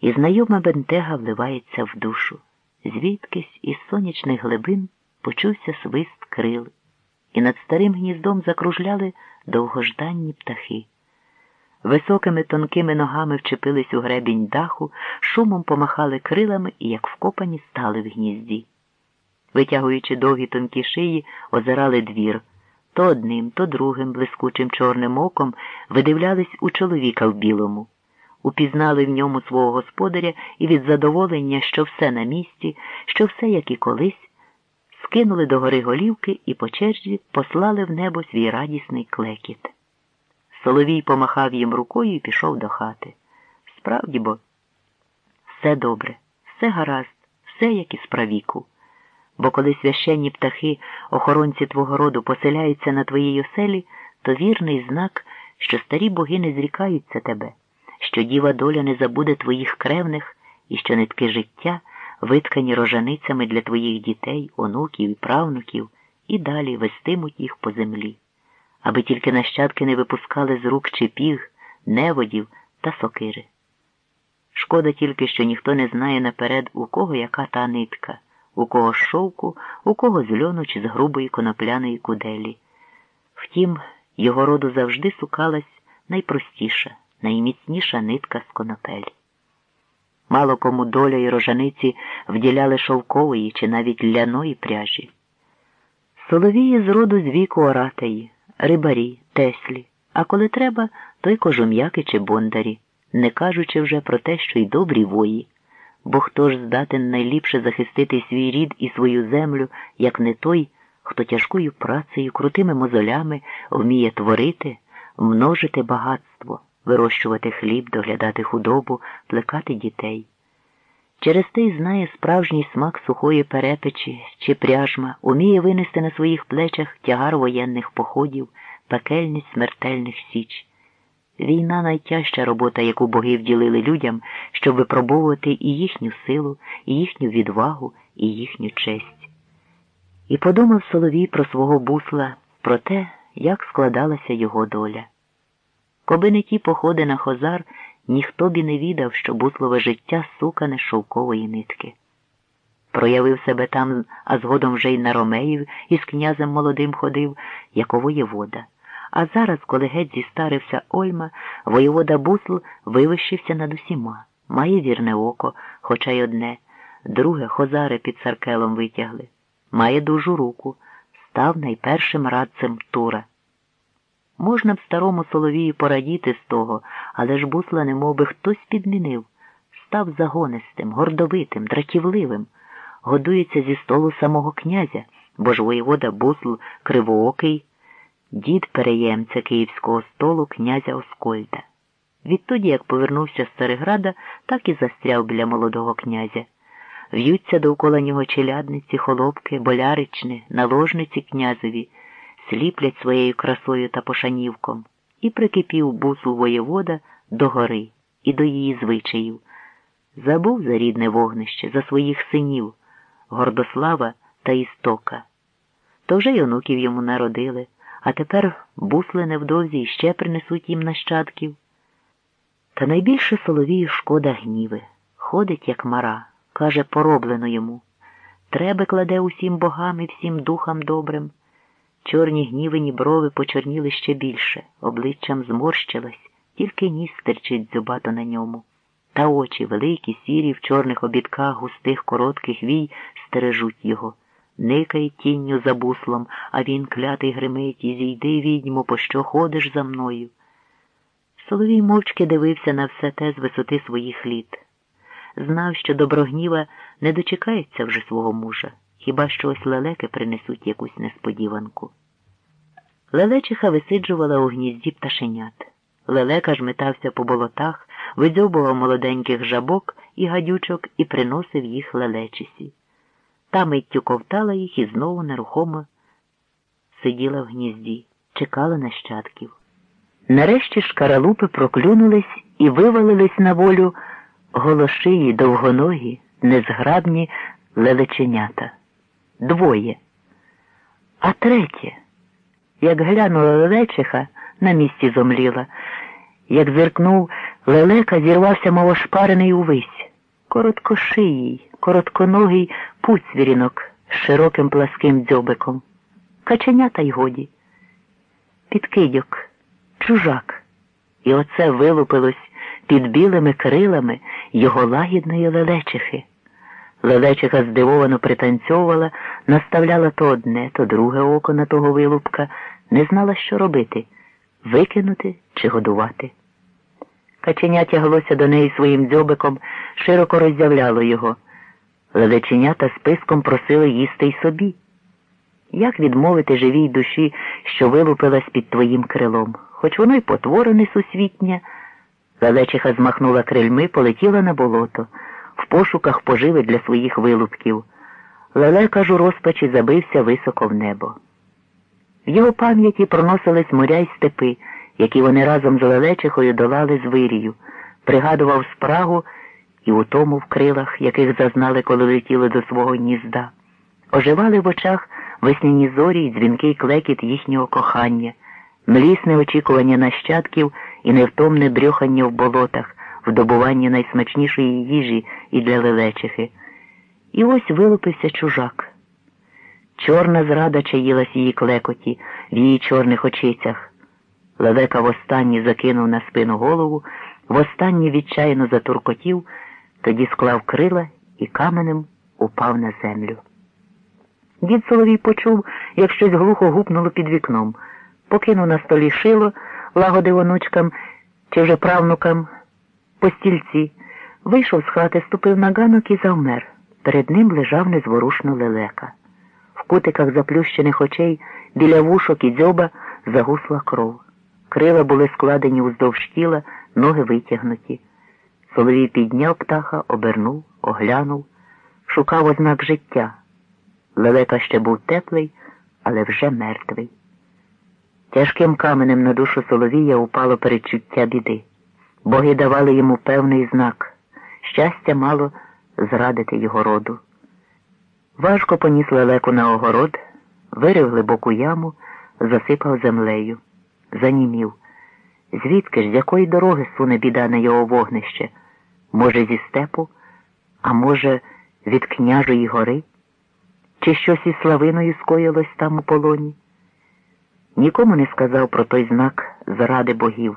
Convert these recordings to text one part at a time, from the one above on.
і знайома бентега вливається в душу. Звідкись із сонячних глибин почувся свист крил, і над старим гніздом закружляли довгожданні птахи. Високими тонкими ногами вчепились у гребінь даху, шумом помахали крилами і, як вкопані, стали в гнізді. Витягуючи довгі тонкі шиї, озирали двір. То одним, то другим блискучим чорним оком видивлялись у чоловіка в білому, упізнали в ньому свого господаря і від задоволення, що все на місці, що все, як і колись, скинули до гори голівки і по черзі послали в небо свій радісний клекіт. Соловій помахав їм рукою і пішов до хати. Справді бо, все добре, все гаразд, все як і справіку. Бо коли священні птахи, охоронці твого роду, поселяються на твоїй оселі, то вірний знак, що старі боги не зрікаються тебе, що діва доля не забуде твоїх кревних і що нитки життя, виткані рожаницями для твоїх дітей, онуків і правнуків, і далі вестимуть їх по землі аби тільки нащадки не випускали з рук чепіг, неводів та сокири. Шкода тільки, що ніхто не знає наперед, у кого яка та нитка, у кого з шовку, у кого з льону чи з грубої конопляної куделі. Втім, його роду завжди сукалась найпростіша, найміцніша нитка з конопель. Мало кому доля і рожаниці вділяли шовкової чи навіть ляної пряжі. Соловії з роду з віку оратаї рибарі, теслі, а коли треба, то й кожум'яки чи бондарі, не кажучи вже про те, що й добрі вої. Бо хто ж здатен найліпше захистити свій рід і свою землю, як не той, хто тяжкою працею, крутими мозолями вміє творити, множити багатство, вирощувати хліб, доглядати худобу, плекати дітей. Через те й знає справжній смак сухої перепечі чи пряжма, уміє винести на своїх плечах тягар воєнних походів, пекельність смертельних січ. Війна найтяжча робота, яку боги вділили людям, щоб випробовувати і їхню силу, і їхню відвагу, і їхню честь. І подумав Соловій про свого бусла, про те, як складалася його доля. Коби не ті походи на хозар, ніхто б і не відав, що буслове життя сукане шовкової нитки. Проявив себе там, а згодом вже й на Ромеїв із князем молодим ходив, як воєвода. А зараз, коли геть зістарився Ольма, воєвода Бусл вивищився над усіма, має вірне око, хоча й одне, друге хозари під царкелом витягли, має дужу руку, став найпершим радцем Тура. Можна б старому Соловію порадіти з того, але ж бусла немов би хтось підмінив, став загонистим, гордовитим, дратівливим, годується зі столу самого князя, бо ж воєвода бусл кривоокий, дід переємця київського столу князя Оскольда. Відтоді, як повернувся з Цареграда, так і застряв біля молодого князя. В'ються довкола нього челядниці, холопки, болярични, наложниці князеві сліплять своєю красою та пошанівком, і прикипів бусу воєвода до гори і до її звичаїв. Забув за рідне вогнище, за своїх синів, Гордослава та Істока. То вже й онуків йому народили, а тепер бусли невдовзі іще принесуть їм нащадків. Та найбільше Соловію шкода гніви. Ходить, як мара, каже, пороблено йому. Треба кладе усім богам і всім духам добрим. Чорні гнівені брови почорніли ще більше, обличчям зморщилась, тільки ніс стерчить зубато на ньому. Та очі, великі, сірі, в чорних обідках густих коротких вій, стережуть його. Никає тінню за буслом, а він клятий гримить і зійди, відьмо, по що ходиш за мною. Соловій мовчки дивився на все те з висоти своїх літ. Знав, що доброгніва не дочекається вже свого мужа. Хіба що ось лелеки принесуть якусь несподіванку. Лелечиха висиджувала у гнізді пташенят. Лелека ж метався по болотах, видзьобував молоденьких жабок і гадючок і приносив їх лелечисі. Та миттю ковтала їх і знову нерухомо сиділа в гнізді, чекала нащадків. Нарешті шкаралупи проклюнулись і вивалились на волю голошиї довгоногі, незграбні лелеченята двоє. А третє, як глянула лелечиха, на місці зомліла, як зиркнув Лелека зірвався, мов ошпарений увесь, короткошиїй, коротконогий пуцвірінок з широким пласким дзьобиком. Каченята й годі. Підкидьок, чужак. І оце вилупилось під білими крилами його лагідної лелечихи. Лелечиха здивовано пританцьовувала, наставляла то одне, то друге око на того вилупка, не знала, що робити викинути чи годувати. Каченя тяглося до неї своїм дзьобиком, широко роззявляло його. Лелеченята списком просили їсти й собі. Як відмовити живій душі, що вилупилась під твоїм крилом, хоч воно й потвора несусвітня. Лелечиха змахнула крильми, полетіла на болото, в пошуках поживи для своїх вилупків. Лелека ж у розпачі забився високо в небо. В його пам'яті проносились моря й степи, які вони разом з Лелечихою долали з вирію, пригадував спрагу і утому в крилах, яких зазнали, коли летіли до свого гнізда. Оживали в очах весняні зорі й дзвінкий клекіт їхнього кохання, млісне очікування нащадків і невтомне брюхання в болотах, вдобування найсмачнішої їжі і для лелечихи. І ось вилупився чужак. Чорна зрада чаїлась її клекоті в її чорних очицях. Левека востаннє закинув на спину голову, востаннє відчайно затуркотів, тоді склав крила і каменем упав на землю. Дід Соловій почув, як щось глухо гупнуло під вікном, покинув на столі шило, лагодив онучкам чи вже правнукам по стільці, вийшов з хати, ступив на ганок і завмер. Перед ним лежав незворушно лелека. В кутиках заплющених очей біля вушок і дзьоба загусла кров. Крила були складені уздовж тіла, ноги витягнуті. Соловій підняв птаха, обернув, оглянув, шукав ознак життя. Лелека ще був теплий, але вже мертвий. Тяжким каменем на душу Соловія упало передчуття біди. Боги давали йому певний знак. Щастя мало зрадити його роду. Важко поніс лелеку на огород, вирив глибоку яму, засипав землею, занімів. Звідки ж, з якої дороги суне біда на його вогнище? Може, зі степу, а може, від княжої гори? Чи щось із славиною скоїлось там у полоні? Нікому не сказав про той знак заради богів.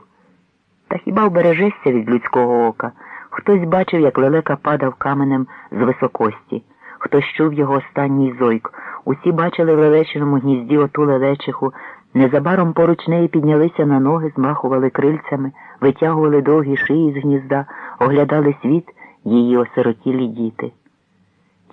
Та хіба вбережешся від людського ока? Хтось бачив, як лелека падав каменем з високості, хтось чув його останній зойк. Усі бачили в лелечиному гнізді оту лелечиху. Незабаром поруч неї піднялися на ноги, змахували крильцями, витягували довгі шиї з гнізда, оглядали світ її осиротілі діти.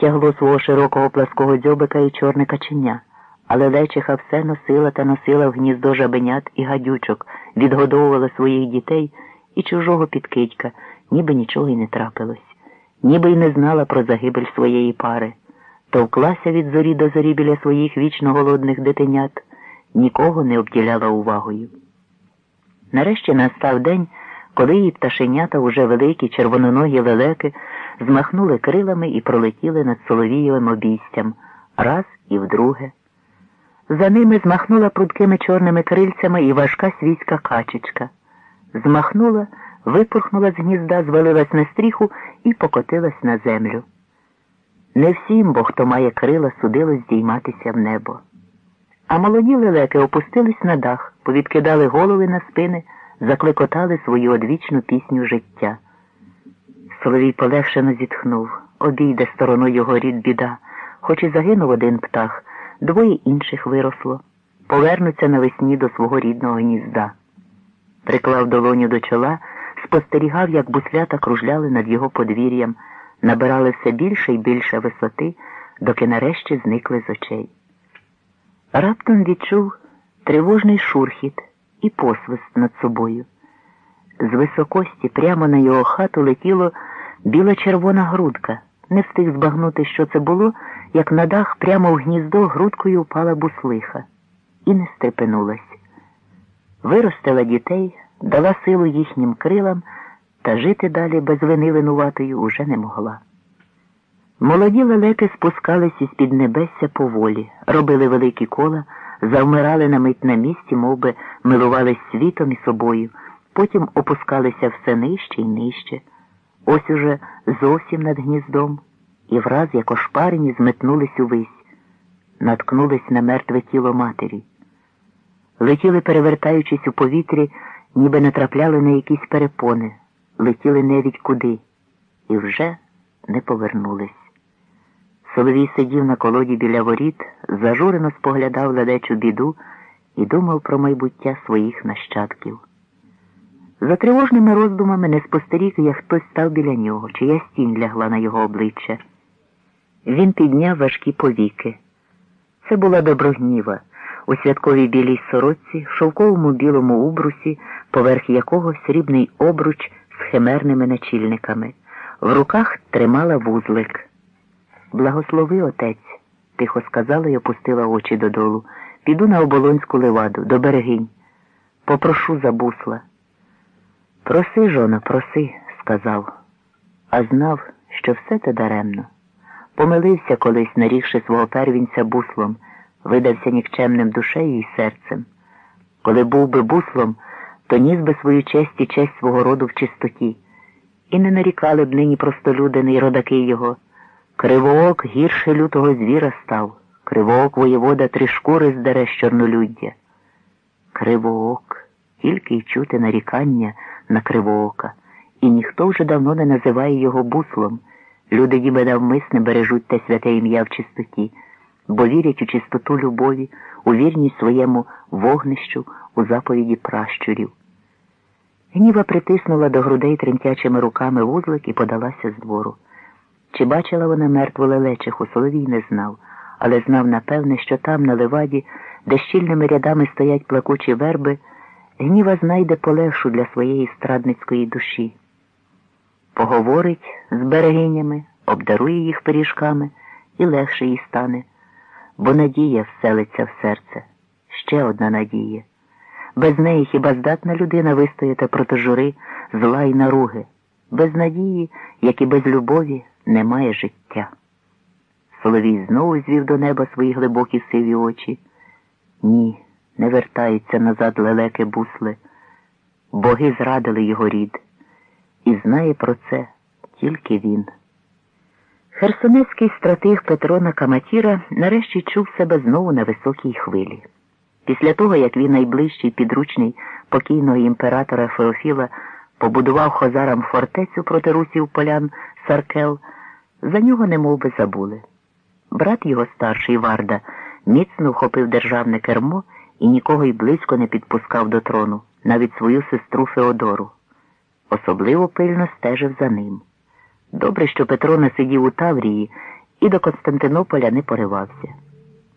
Тягло свого широкого плаского дзьобика і чорне каченя, але лечиха все носила та носила в гніздо жабенят і гадючок, відгодовувала своїх дітей і чужого підкидька, ніби нічого й не трапилось, ніби й не знала про загибель своєї пари, товклася від зорі до зорі біля своїх вічно голодних дитинят, нікого не обділяла увагою. Нарешті настав день, коли її пташенята, уже великі червононогі лелеки, змахнули крилами і пролетіли над Соловієвим обійстям раз і вдруге. За ними змахнула прудкими чорними крильцями і важка свійська качечка. Змахнула, випорхнула з гнізда, звалилась на стріху і покотилась на землю. Не всім, бо хто має крила, судилось здійматися в небо. А молоді лелеки опустились на дах, повідкидали голови на спини, закликотали свою одвічну пісню життя. Соловій полегшено зітхнув, обійде стороною його рід біда, хоч і загинув один птах, двоє інших виросло, повернуться навесні до свого рідного гнізда. Приклав долоню до чола, спостерігав, як буслята кружляли над його подвір'ям, набирали все більше і більше висоти, доки нарешті зникли з очей. Раптом відчув тривожний шурхіт і посвист над собою. З високості прямо на його хату летіло біла червона грудка. Не встиг збагнути, що це було, як на дах прямо в гніздо грудкою впала буслиха і не стрепенулась. Виростила дітей, дала силу їхнім крилам, та жити далі без вини винуватою уже не могла. Молоді лелеки спускались із під небесся поволі, робили великі кола, завмирали на мить на місці, мов би милувались світом і собою потім опускалися все нижче і нижче, ось уже зовсім над гніздом, і враз, як ошпарені, зметнулись увесь, наткнулись на мертве тіло матері. Летіли, перевертаючись у повітрі, ніби натрапляли на якісь перепони, летіли невідь куди, і вже не повернулись. Соловій сидів на колоді біля воріт, зажурено споглядав ледечу біду і думав про майбуття своїх нащадків. За тривожними роздумами не спостеріг, як хтось став біля нього, чиясь тінь лягла на його обличчя. Він підняв важкі повіки. Це була доброгніва у святковій білій сорочці, шовковому білому убрусі, поверх якого срібний обруч з химерними начільниками. В руках тримала вузлик. Благослови отець, тихо сказала й опустила очі додолу. Піду на оболонську леваду, до берегинь. Попрошу за бусла. Проси, жона, проси, сказав, а знав, що все те даремно. Помилився колись, нарігши свого первінця буслом, видався нікчемним душею і серцем. Коли був би буслом, то ніс би свою честь і честь свого роду в чистоті, і не нарікали б нині простолюдини й родаки його. Кривоок гірше лютого звіра став, кривоок воєвода три шкури здере з чорнолюддя. Кривоок, тільки й чути нарікання на кривоока, і ніхто вже давно не називає його буслом. Люди ніби навмисне бережуть те святе ім'я в чистоті, бо вірять у чистоту любові, у вірність своєму вогнищу, у заповіді пращурів. Гніва притиснула до грудей тремтячими руками вузлик і подалася з двору. Чи бачила вона мертву лелечиху, Соловій не знав, але знав, напевне, що там, на леваді, де щільними рядами стоять плакучі верби, гніва знайде полегшу для своєї страдницької душі. Поговорить з берегинями, обдарує їх пиріжками і легше їй стане, бо надія вселиться в серце. Ще одна надія. Без неї хіба здатна людина вистояти проти жури, зла й наруги, без надії, як і без любові, немає життя. Соловій знову звів до неба свої глибокі сиві очі. Ні, не вертається назад лелеке бусли. Боги зрадили його рід, і знає про це тільки він. Херсонецький стратег Петро Накаматіра нарешті чув себе знову на високій хвилі. Після того, як він найближчий підручний покійного імператора Феофіла побудував хозарам фортецю проти русів полян Саркел, за нього немов би забули. Брат його старший Варда міцно вхопив державне кермо і нікого й близько не підпускав до трону, навіть свою сестру Феодору. Особливо пильно стежив за ним. Добре, що Петро не сидів у Таврії і до Константинополя не поривався.